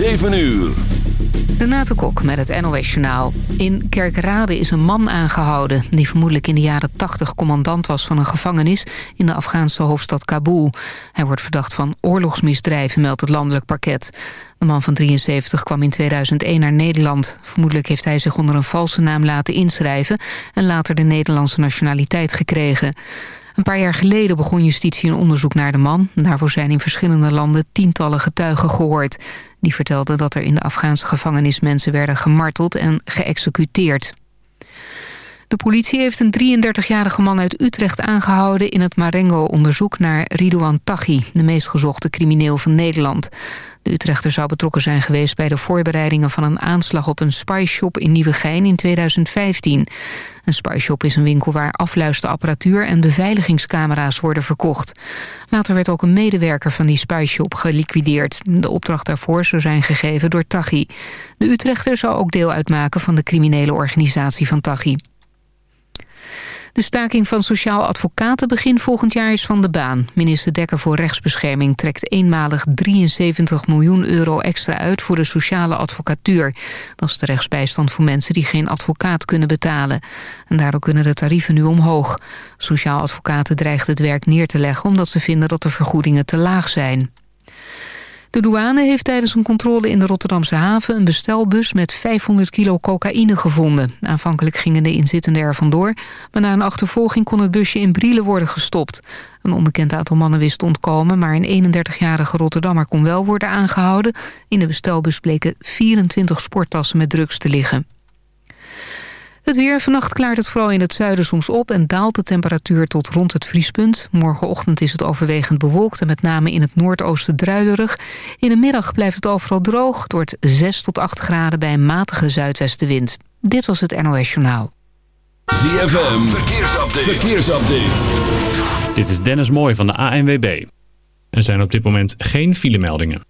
7 uur. Renate Kok met het NOS Journaal. In Kerkrade is een man aangehouden... die vermoedelijk in de jaren 80 commandant was van een gevangenis... in de Afghaanse hoofdstad Kabul. Hij wordt verdacht van oorlogsmisdrijven, meldt het landelijk parket. De man van 73 kwam in 2001 naar Nederland. Vermoedelijk heeft hij zich onder een valse naam laten inschrijven... en later de Nederlandse nationaliteit gekregen. Een paar jaar geleden begon justitie een onderzoek naar de man. Daarvoor zijn in verschillende landen tientallen getuigen gehoord. Die vertelden dat er in de Afghaanse gevangenis mensen werden gemarteld en geëxecuteerd. De politie heeft een 33-jarige man uit Utrecht aangehouden... in het Marengo-onderzoek naar Ridouan Taghi... de meest gezochte crimineel van Nederland. De Utrechter zou betrokken zijn geweest bij de voorbereidingen van een aanslag op een spyshop in Nieuwegein in 2015. Een spyshop is een winkel waar afluisterapparatuur en beveiligingscamera's worden verkocht. Later werd ook een medewerker van die spyshop geliquideerd. De opdracht daarvoor zou zijn gegeven door Taghi. De Utrechter zou ook deel uitmaken van de criminele organisatie van Taghi. De staking van sociaal advocaten begin volgend jaar is van de baan. Minister Dekker voor Rechtsbescherming trekt eenmalig 73 miljoen euro extra uit voor de sociale advocatuur. Dat is de rechtsbijstand voor mensen die geen advocaat kunnen betalen. En daardoor kunnen de tarieven nu omhoog. Sociaal advocaten dreigen het werk neer te leggen omdat ze vinden dat de vergoedingen te laag zijn. De douane heeft tijdens een controle in de Rotterdamse haven... een bestelbus met 500 kilo cocaïne gevonden. Aanvankelijk gingen de inzittenden er vandoor... maar na een achtervolging kon het busje in Brielen worden gestopt. Een onbekend aantal mannen wist ontkomen... maar een 31-jarige Rotterdammer kon wel worden aangehouden. In de bestelbus bleken 24 sporttassen met drugs te liggen. Het weer. Vannacht klaart het vooral in het zuiden soms op... en daalt de temperatuur tot rond het vriespunt. Morgenochtend is het overwegend bewolkt... en met name in het noordoosten druilerig. In de middag blijft het overal droog. Het wordt 6 tot 8 graden bij een matige zuidwestenwind. Dit was het NOS Journaal. ZFM. Verkeersupdate. Verkeersupdate. Dit is Dennis Mooij van de ANWB. Er zijn op dit moment geen filemeldingen.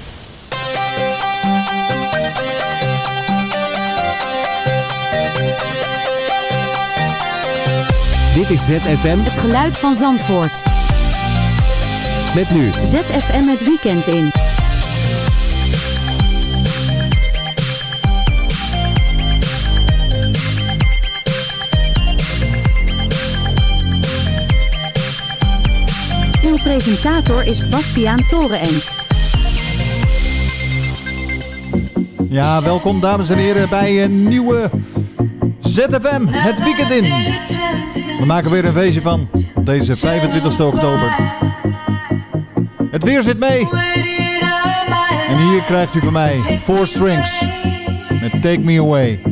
Dit is ZFM. Het geluid van Zandvoort. Met nu. ZFM het weekend in. Uw presentator is Bastiaan Torenent. Ja, welkom dames en heren bij een nieuwe ZFM, het weekend in. We maken weer een feestje van op deze 25 oktober. Het weer zit mee. En hier krijgt u van mij Four Strings met Take Me Away.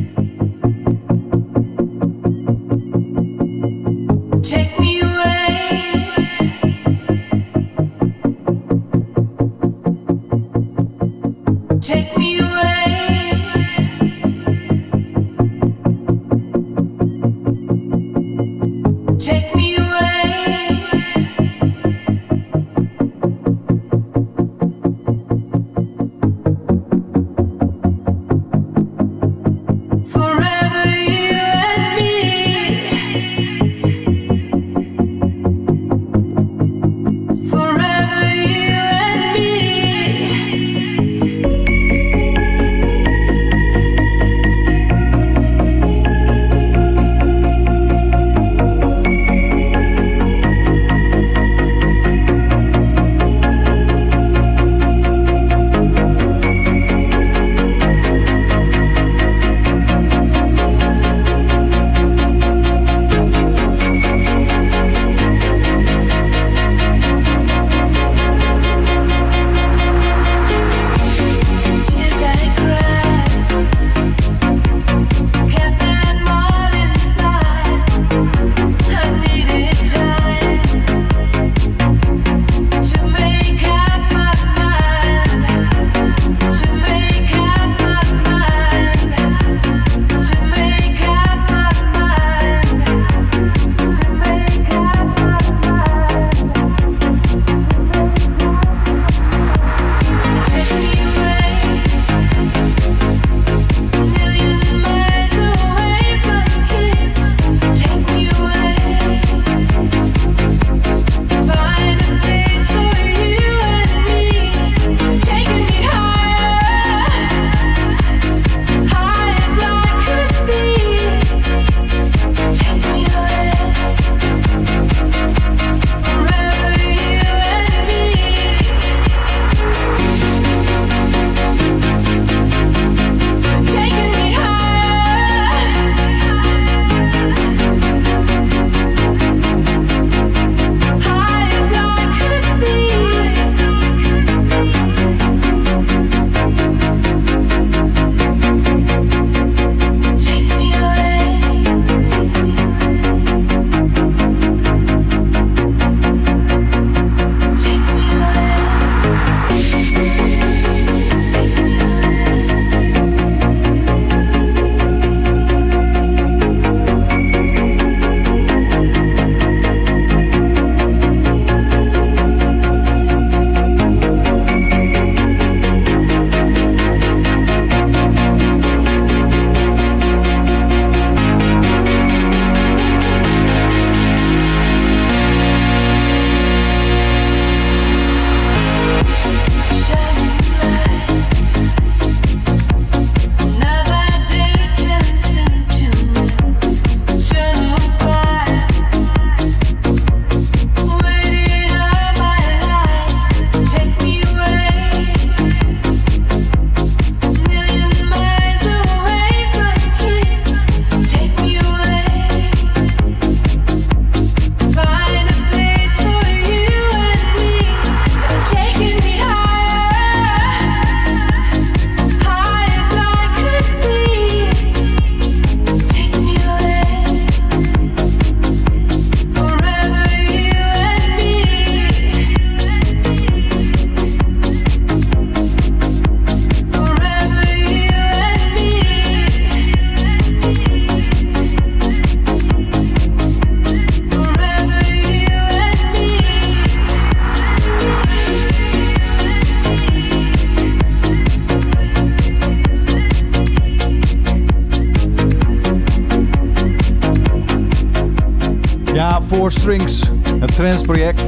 Het trendsproject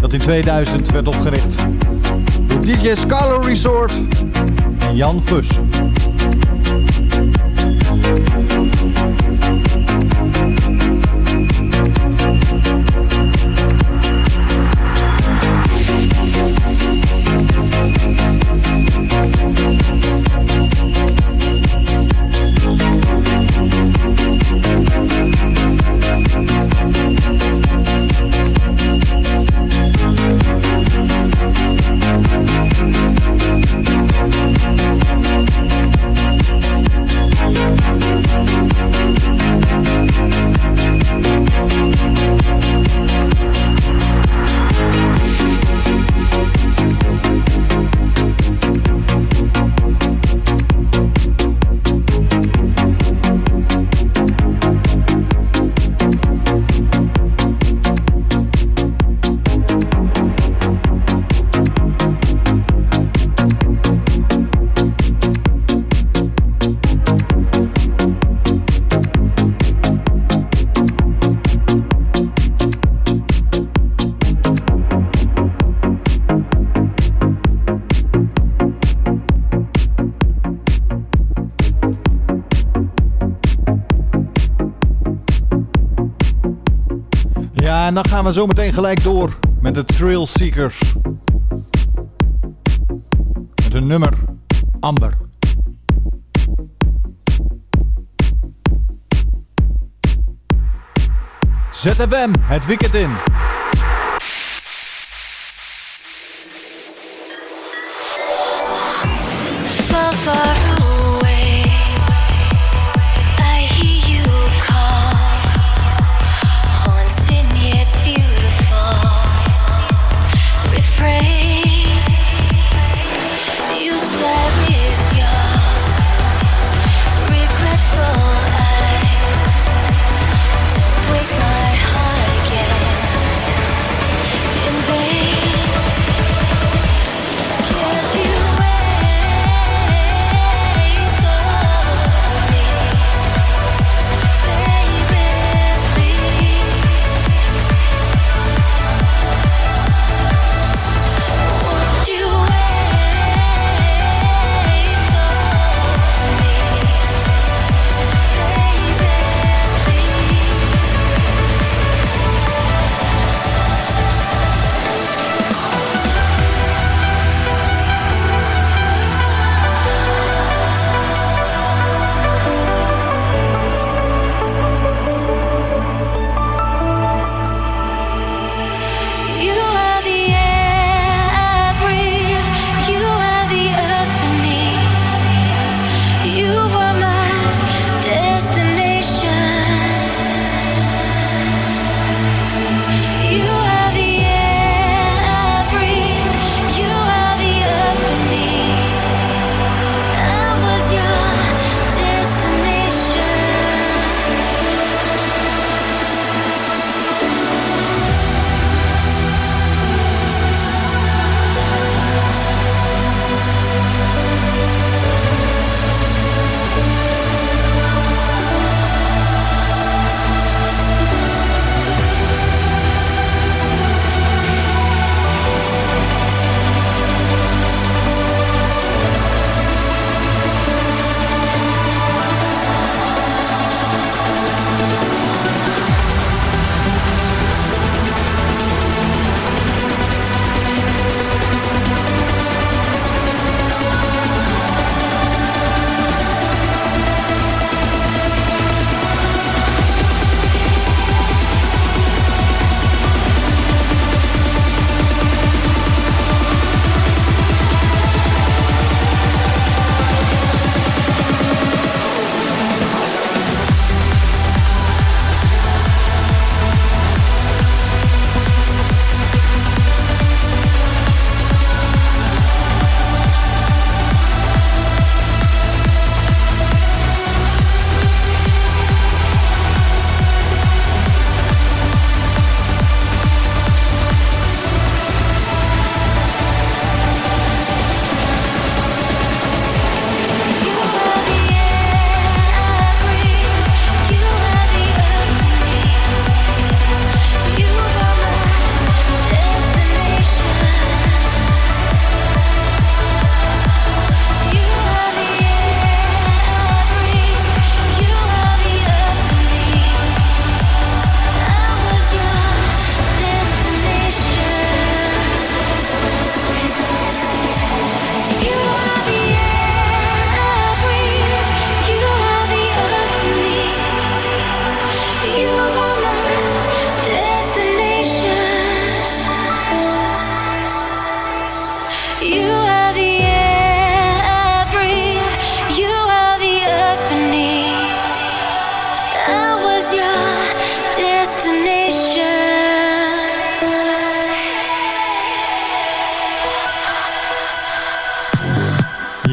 dat in 2000 werd opgericht door DJ Scalo Resort en Jan Fus. En dan gaan we zo meteen gelijk door met de Trail Seekers. Met hun nummer Amber. ZFM, het weekend in.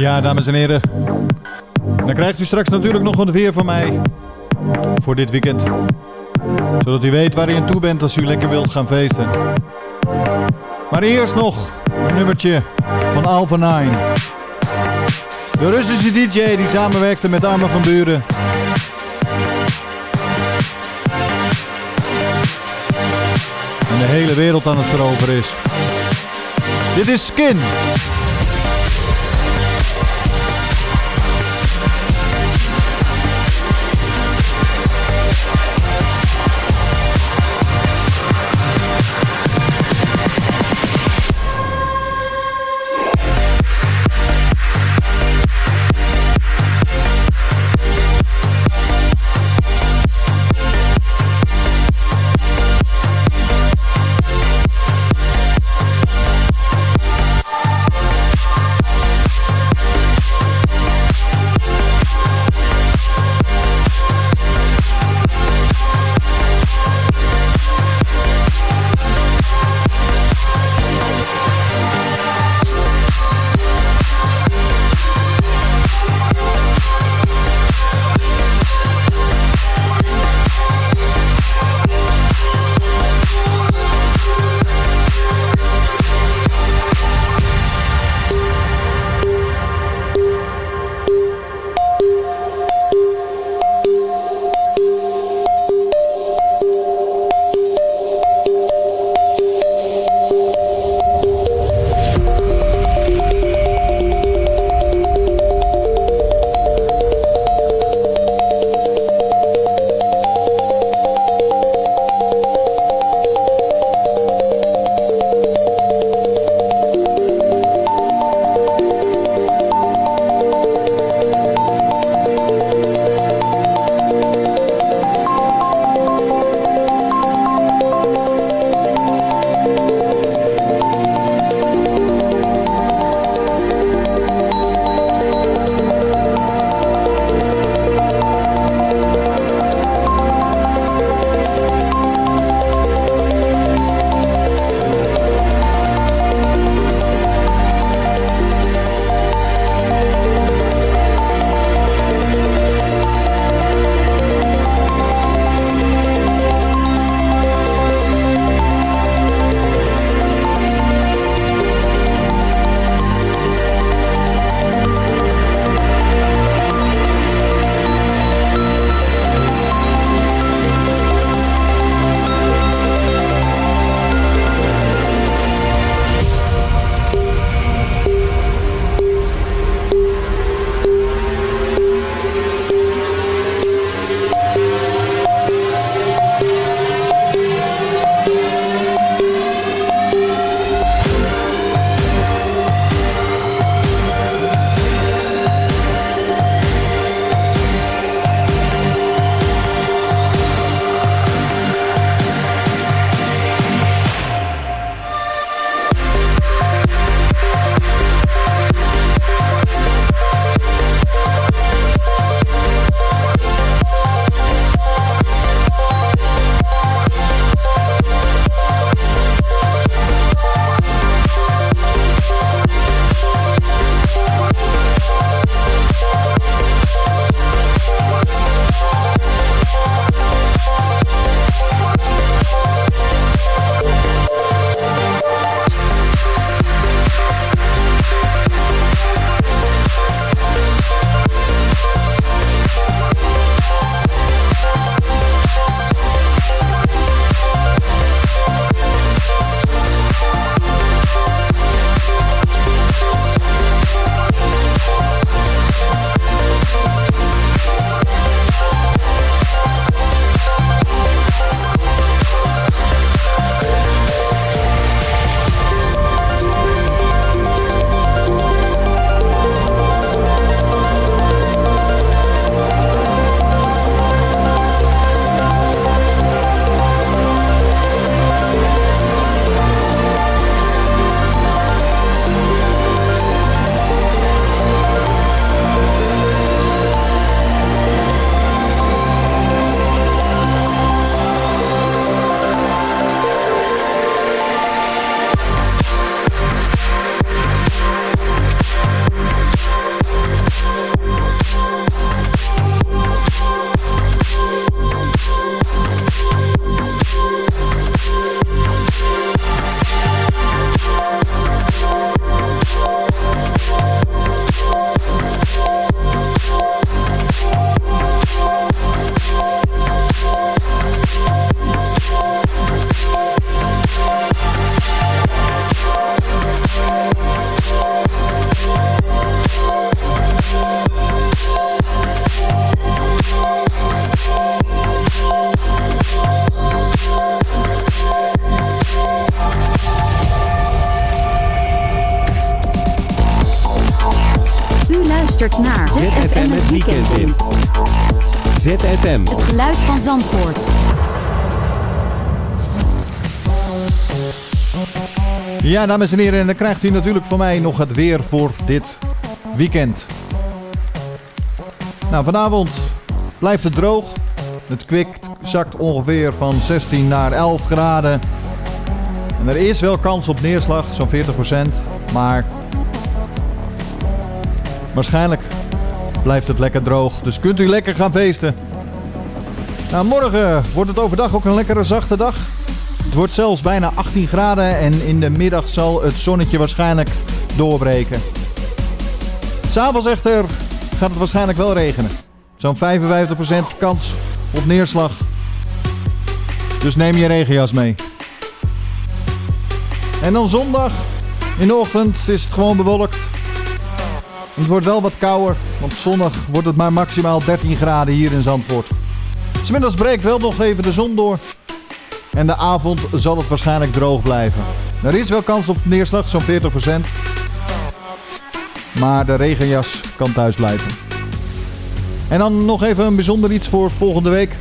Ja, dames en heren. Dan krijgt u straks natuurlijk nog een weer van mij. Voor dit weekend. Zodat u weet waar u aan toe bent als u lekker wilt gaan feesten. Maar eerst nog een nummertje van Alpha 9. De Russische DJ die samenwerkte met Armen van Buren. En de hele wereld aan het veroveren is. Dit is Skin. Weekend in. ZFM. Het geluid van Zandvoort. Ja, dames en heren, en dan krijgt u natuurlijk van mij nog het weer voor dit weekend. Nou, vanavond blijft het droog. Het kwik zakt ongeveer van 16 naar 11 graden. En er is wel kans op neerslag, zo'n 40%. Maar waarschijnlijk blijft het lekker droog. Dus kunt u lekker gaan feesten. Nou, morgen wordt het overdag ook een lekkere zachte dag. Het wordt zelfs bijna 18 graden en in de middag zal het zonnetje waarschijnlijk doorbreken. S'avonds echter gaat het waarschijnlijk wel regenen. Zo'n 55% kans op neerslag. Dus neem je regenjas mee. En dan zondag in de ochtend is het gewoon bewolkt. Het wordt wel wat kouder, want zondag wordt het maar maximaal 13 graden hier in Zandvoort. Smiddags breekt wel nog even de zon door. En de avond zal het waarschijnlijk droog blijven. Er is wel kans op neerslag, zo'n 40%. Maar de regenjas kan thuis blijven. En dan nog even een bijzonder iets voor volgende week.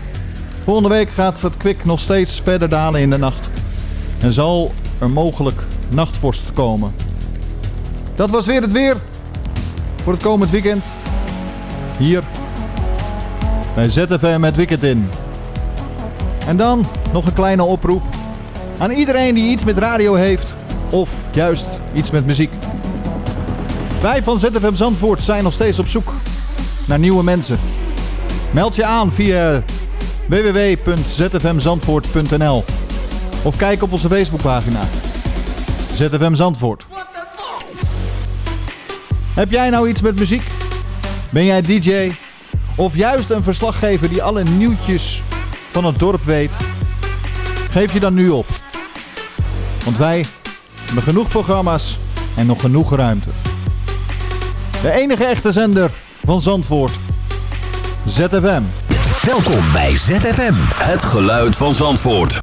Volgende week gaat het kwik nog steeds verder dalen in de nacht. En zal er mogelijk nachtvorst komen. Dat was weer het weer voor het komend weekend. Hier bij ZFM het weekend in. En dan nog een kleine oproep aan iedereen die iets met radio heeft of juist iets met muziek. Wij van ZFM Zandvoort zijn nog steeds op zoek naar nieuwe mensen. Meld je aan via www.zfmzandvoort.nl of kijk op onze Facebookpagina. ZFM Zandvoort. Heb jij nou iets met muziek? Ben jij DJ? Of juist een verslaggever die alle nieuwtjes van het dorp weet? Geef je dan nu op. Want wij hebben genoeg programma's en nog genoeg ruimte. De enige echte zender van Zandvoort. ZFM. Welkom bij ZFM. Het geluid van Zandvoort.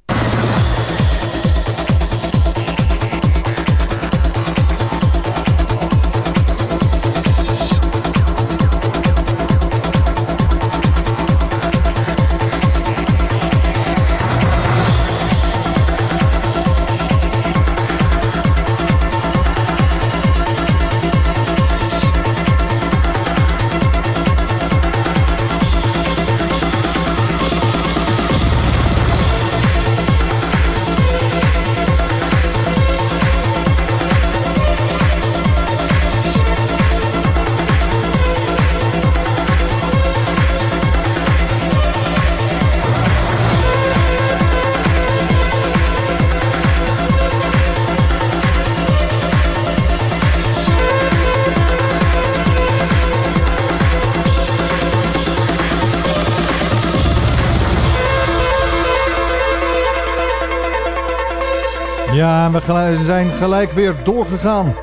We zijn gelijk weer doorgegaan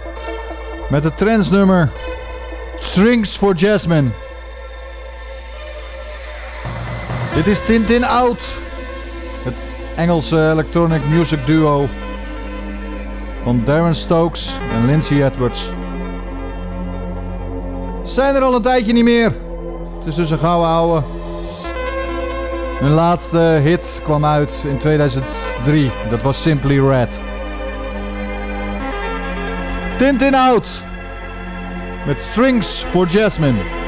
met het trendsnummer Strings for Jasmine. Dit is Tintin Out, het Engelse electronic music duo van Darren Stokes en Lindsay Edwards. Zijn er al een tijdje niet meer. Het is dus een gouden ouwe. Hun laatste hit kwam uit in 2003. Dat was Simply Red. Tintin Out. Met Strings for Jasmine.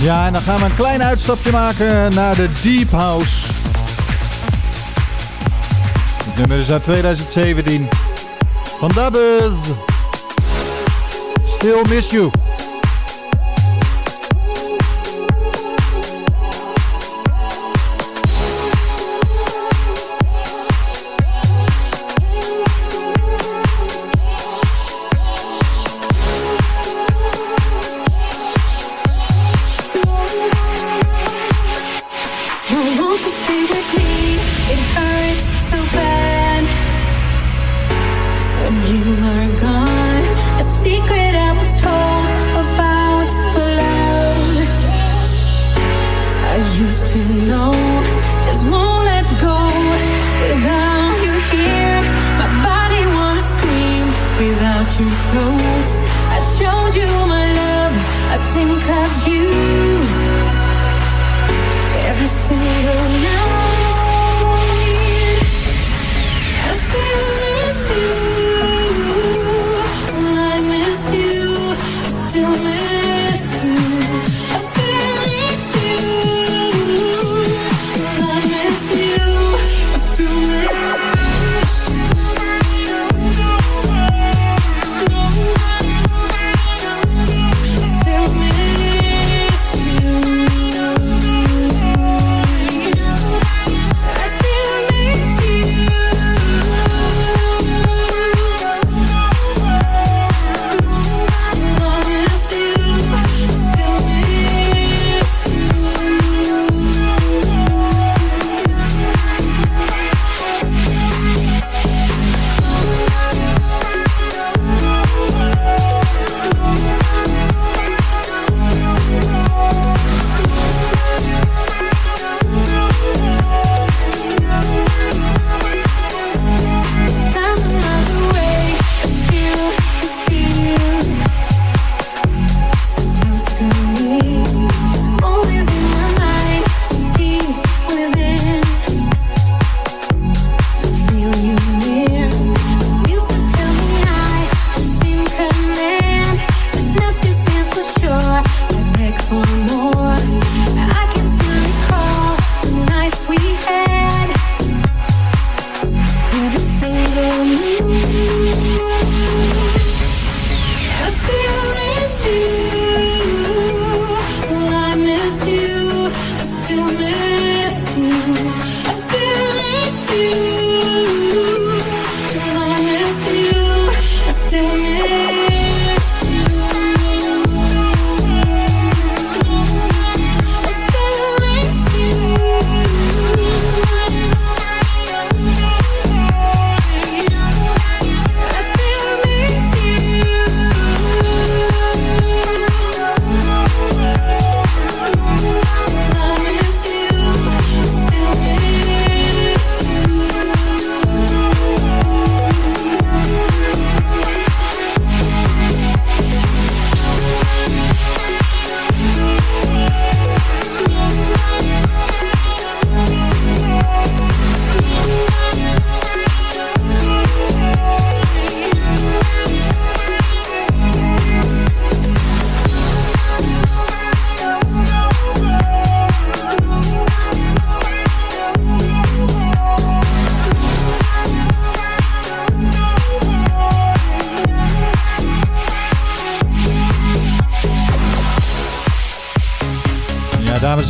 Ja, en dan gaan we een klein uitstapje maken naar de Deep House. Nummer is uit 2017. Van Dabbers. Still miss you.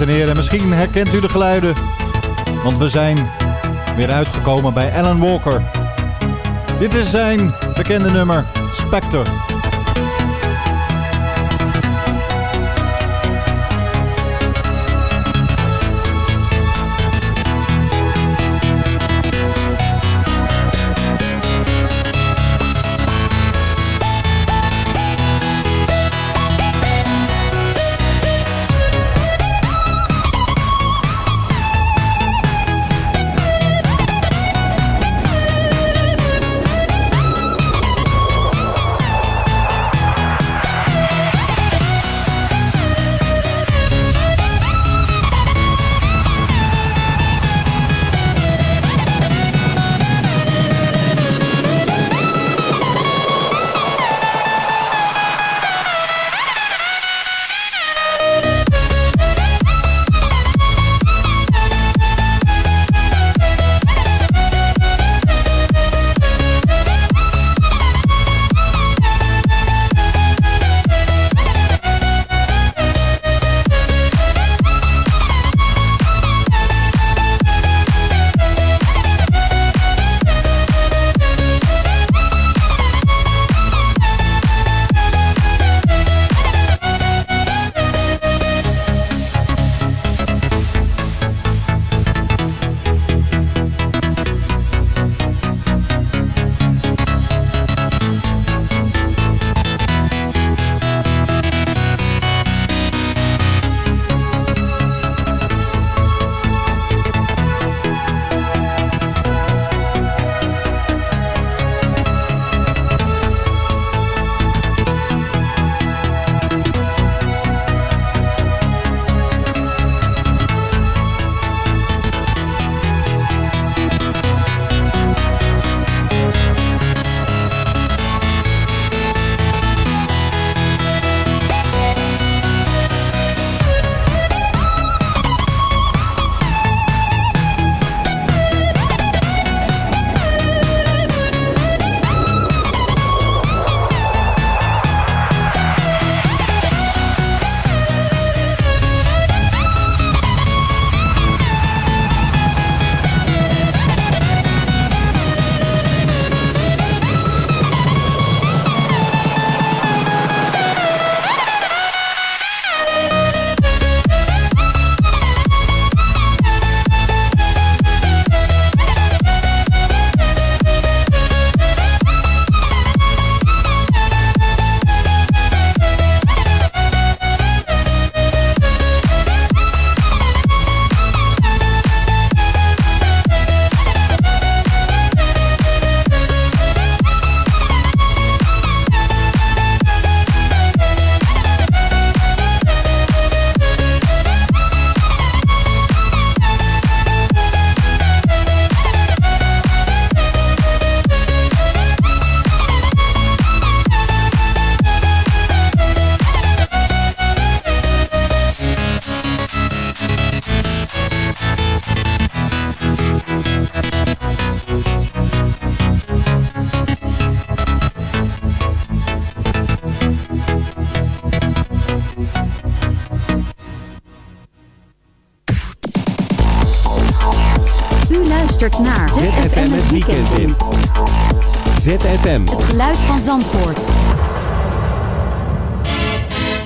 en heren. Misschien herkent u de geluiden. Want we zijn weer uitgekomen bij Alan Walker. Dit is zijn bekende nummer, Spectre.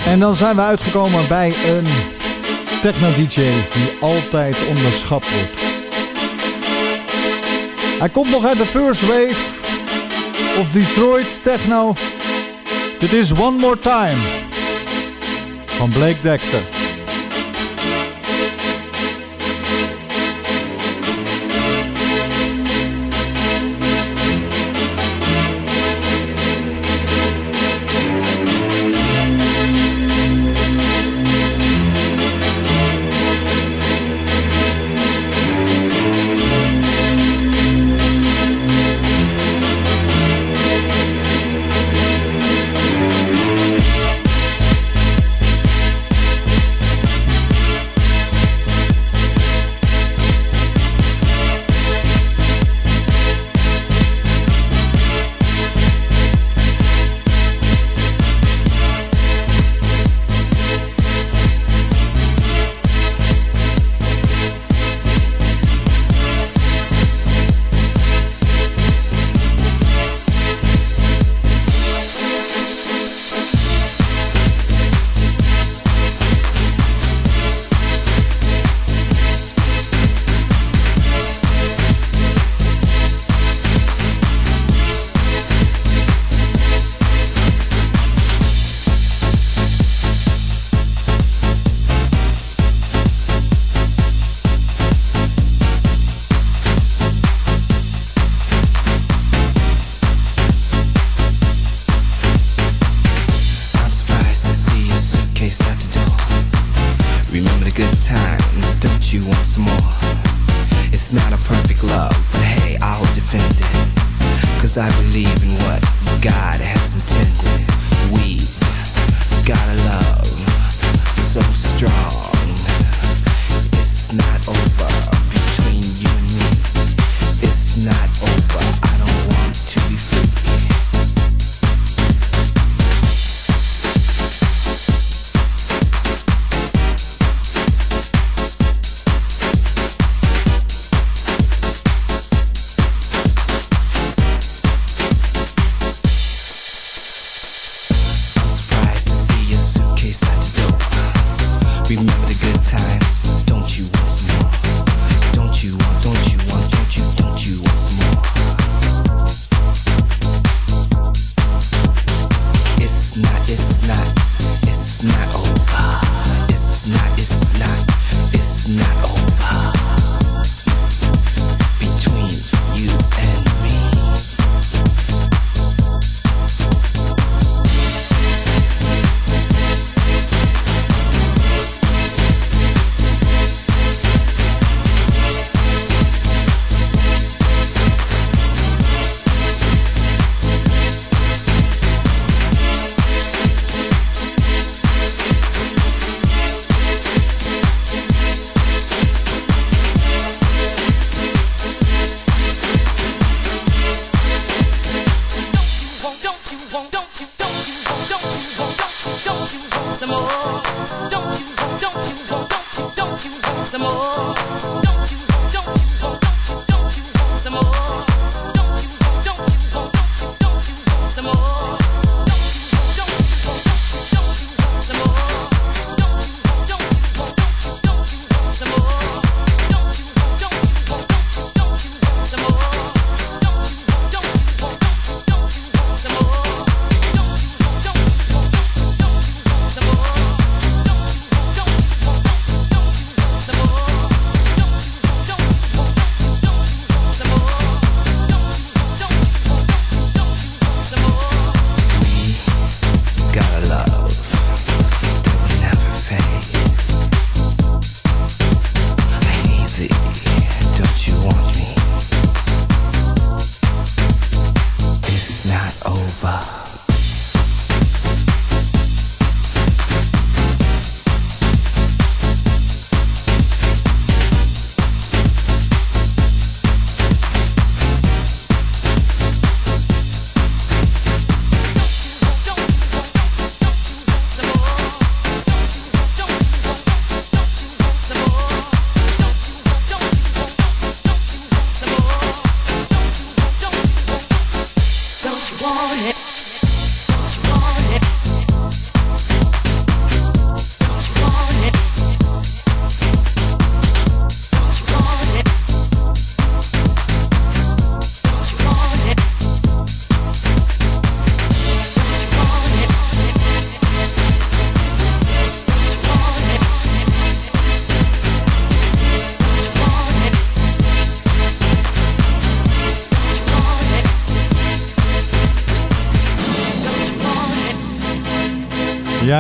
En dan zijn we uitgekomen bij een techno-dj die altijd onderschat wordt. Hij komt nog uit de first wave of Detroit techno. It is One More Time van Blake Dexter.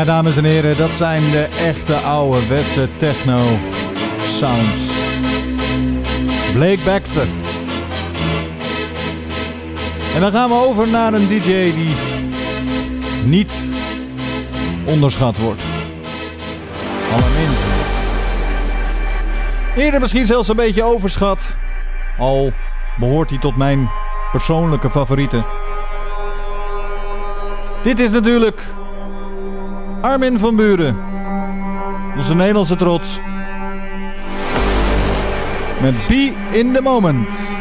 Dames en heren, dat zijn de echte ouderwetse techno sounds. Blake Baxter. En dan gaan we over naar een DJ die niet onderschat wordt. Allerminst. Eerder misschien zelfs een beetje overschat. Al behoort hij tot mijn persoonlijke favorieten. Dit is natuurlijk Armin van Buren. Onze Nederlandse trots. Met Be in the Moment.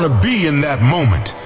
Want to be in that moment.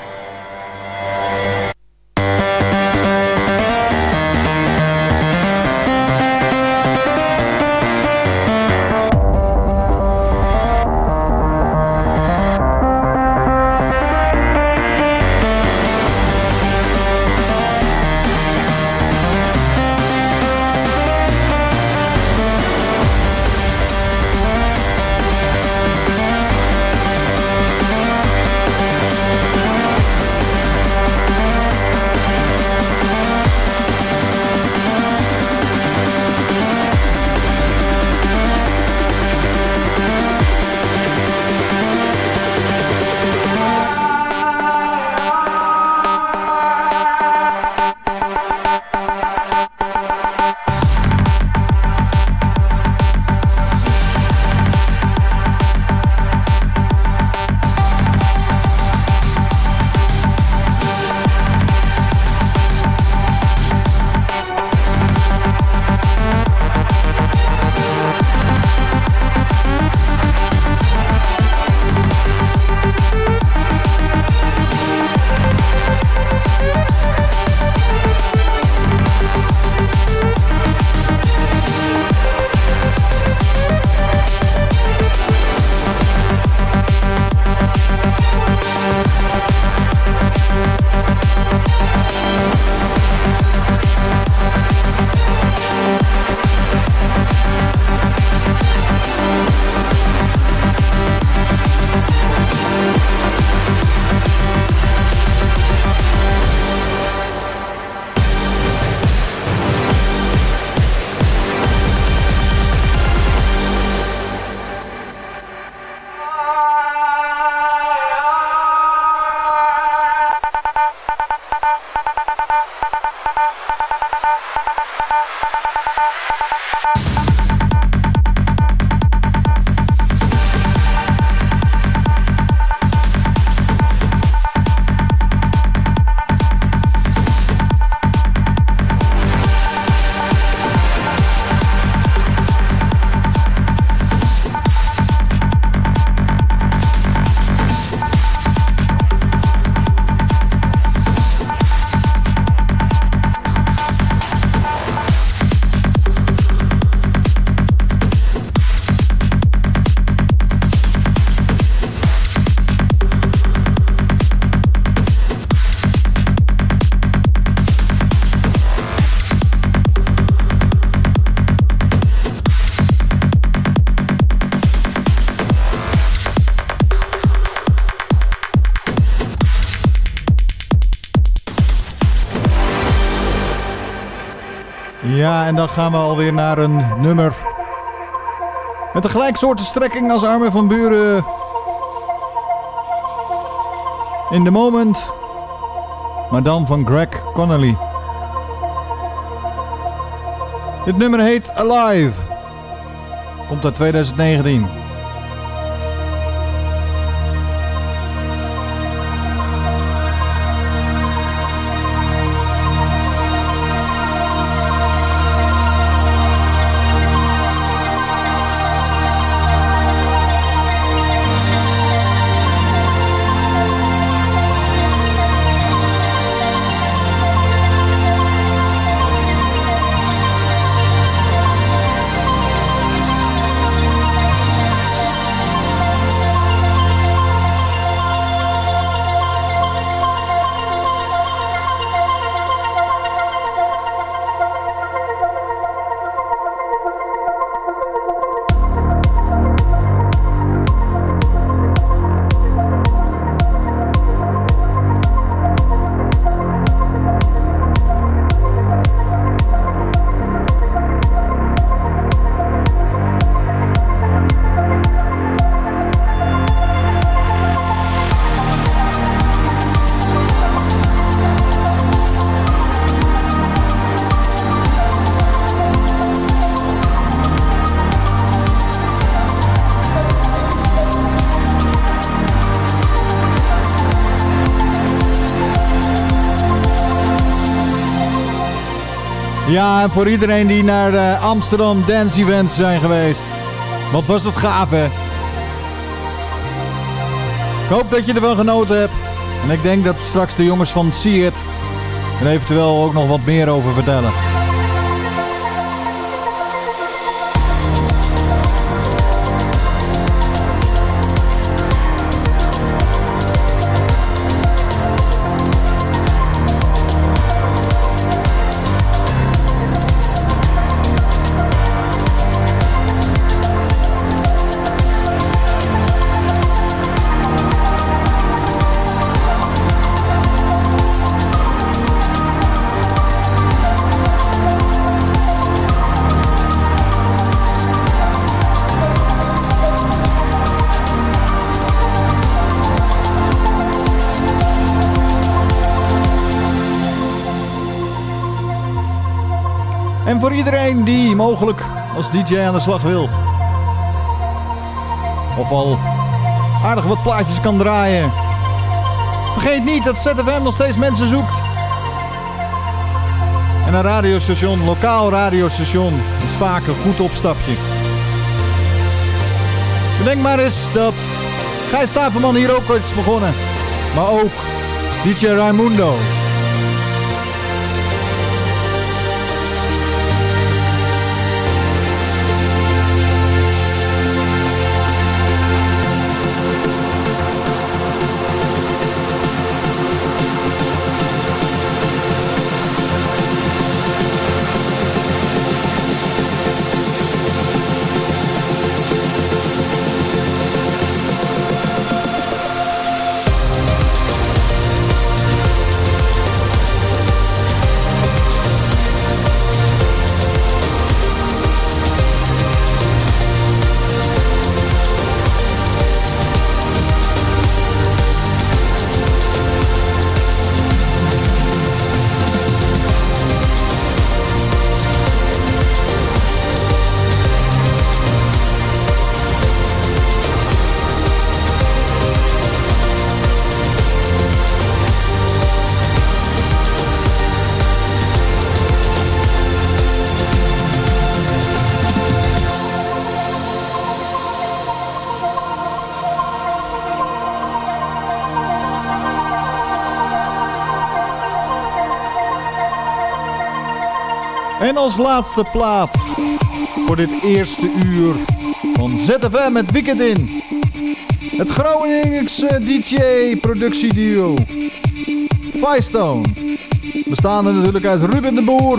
En dan gaan we alweer naar een nummer met een gelijksoorten strekking als Armin van Buren. In the Moment, maar dan van Greg Connolly. Dit nummer heet Alive. Komt uit 2019. Ja, en voor iedereen die naar de Amsterdam Dance Events zijn geweest. Wat was het gaaf, hè? Ik hoop dat je ervan genoten hebt. En ik denk dat straks de jongens van See It er eventueel ook nog wat meer over vertellen. Iedereen die mogelijk als DJ aan de slag wil. Of al aardig wat plaatjes kan draaien. Vergeet niet dat ZFM nog steeds mensen zoekt. En een radiostation, lokaal radiostation, is vaak een goed opstapje. Bedenk maar eens dat Gijs Staverman hier ook ooit is begonnen. Maar ook DJ Raimundo. Als laatste plaat voor dit eerste uur van ZFM met Weekend In. Het Groningse DJ-productieduo Firestone. Bestaande natuurlijk uit Ruben de Boer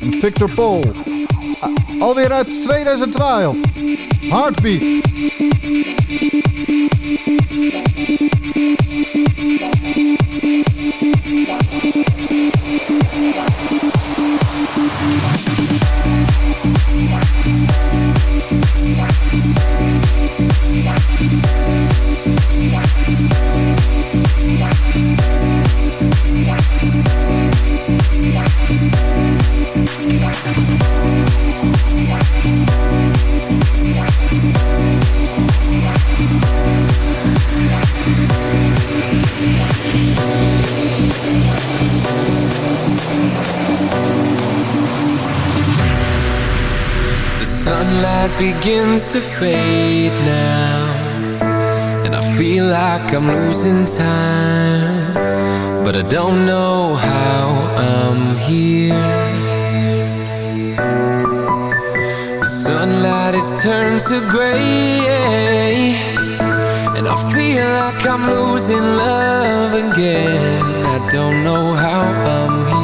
en Victor Paul. Alweer uit 2012. Heartbeat. begins to fade now. And I feel like I'm losing time. But I don't know how I'm here. The sunlight is turned to grey And I feel like I'm losing love again. I don't know how I'm here.